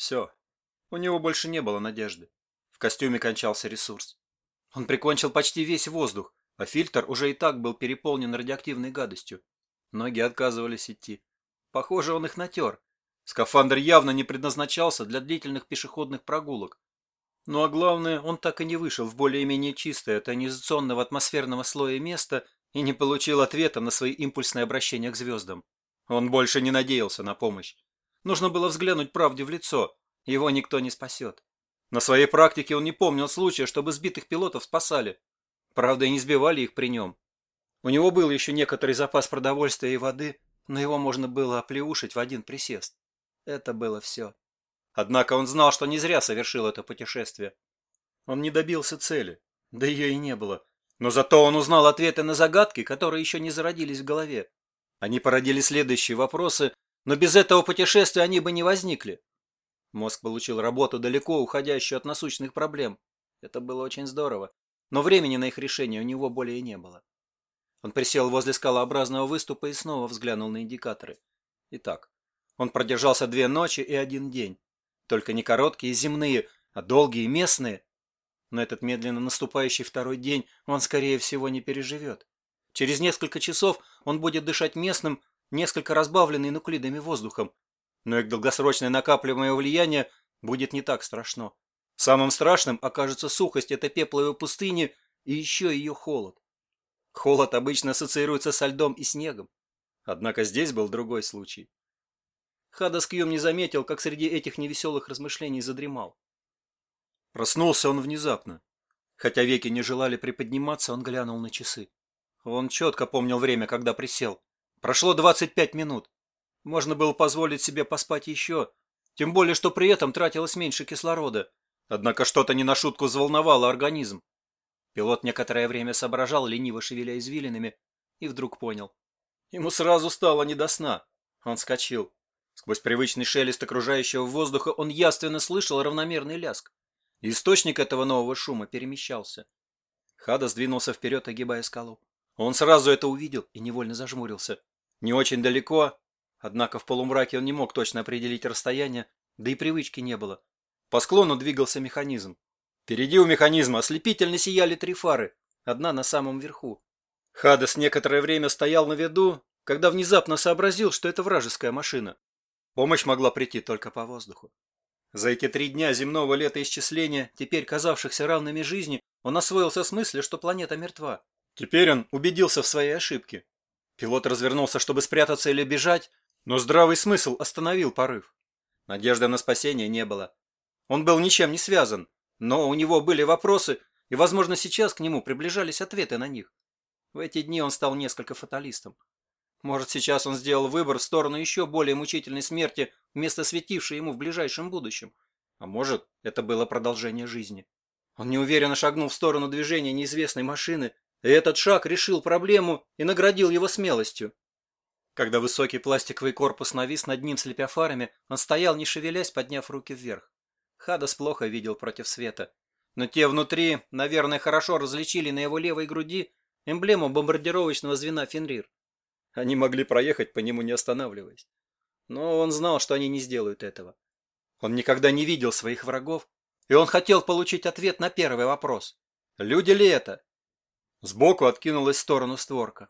Все. У него больше не было надежды. В костюме кончался ресурс. Он прикончил почти весь воздух, а фильтр уже и так был переполнен радиоактивной гадостью. Ноги отказывались идти. Похоже, он их натер. Скафандр явно не предназначался для длительных пешеходных прогулок. Ну а главное, он так и не вышел в более-менее чистое от ионизационного атмосферного слоя место и не получил ответа на свои импульсные обращения к звездам. Он больше не надеялся на помощь. Нужно было взглянуть правде в лицо. Его никто не спасет. На своей практике он не помнил случая, чтобы сбитых пилотов спасали. Правда, и не сбивали их при нем. У него был еще некоторый запас продовольствия и воды, но его можно было оплеушить в один присест. Это было все. Однако он знал, что не зря совершил это путешествие. Он не добился цели, да ее и не было. Но зато он узнал ответы на загадки, которые еще не зародились в голове. Они породили следующие вопросы, но без этого путешествия они бы не возникли. Мозг получил работу далеко уходящую от насущных проблем. Это было очень здорово, но времени на их решение у него более не было. Он присел возле скалообразного выступа и снова взглянул на индикаторы. Итак, он продержался две ночи и один день. Только не короткие земные, а долгие местные. Но этот медленно наступающий второй день он, скорее всего, не переживет. Через несколько часов он будет дышать местным, несколько разбавленный нуклидами воздухом. Но их долгосрочное накапливаемое влияние будет не так страшно. Самым страшным окажется сухость этой пепловой пустыни и еще ее холод. Холод обычно ассоциируется со льдом и снегом. Однако здесь был другой случай. Хадас Кьюм не заметил, как среди этих невеселых размышлений задремал. Проснулся он внезапно. Хотя веки не желали приподниматься, он глянул на часы. Он четко помнил время, когда присел. Прошло 25 минут. Можно было позволить себе поспать еще, тем более, что при этом тратилось меньше кислорода. Однако что-то не на шутку взволновало организм. Пилот некоторое время соображал, лениво шевеля извилинами, и вдруг понял. Ему сразу стало не до сна. Он скочил. Сквозь привычный шелест окружающего воздуха он яственно слышал равномерный ляск. Источник этого нового шума перемещался. Хада сдвинулся вперед, огибая скалу. Он сразу это увидел и невольно зажмурился. Не очень далеко, однако в полумраке он не мог точно определить расстояние, да и привычки не было. По склону двигался механизм. Впереди у механизма ослепительно сияли три фары, одна на самом верху. Хадас некоторое время стоял на виду, когда внезапно сообразил, что это вражеская машина. Помощь могла прийти только по воздуху. За эти три дня земного летоисчисления, теперь казавшихся равными жизни, он освоился с мыслью, что планета мертва. Теперь он убедился в своей ошибке. Пилот развернулся, чтобы спрятаться или бежать, но здравый смысл остановил порыв. Надежды на спасение не было. Он был ничем не связан, но у него были вопросы, и, возможно, сейчас к нему приближались ответы на них. В эти дни он стал несколько фаталистом. Может, сейчас он сделал выбор в сторону еще более мучительной смерти, вместо светившей ему в ближайшем будущем. А может, это было продолжение жизни. Он неуверенно шагнул в сторону движения неизвестной машины, и этот шаг решил проблему и наградил его смелостью. Когда высокий пластиковый корпус навис над ним, слепя фарами, он стоял, не шевелясь, подняв руки вверх. Хадас плохо видел против света. Но те внутри, наверное, хорошо различили на его левой груди эмблему бомбардировочного звена «Фенрир». Они могли проехать по нему не останавливаясь. Но он знал, что они не сделают этого. Он никогда не видел своих врагов, и он хотел получить ответ на первый вопрос. Люди ли это? Сбоку откинулась в сторону створка.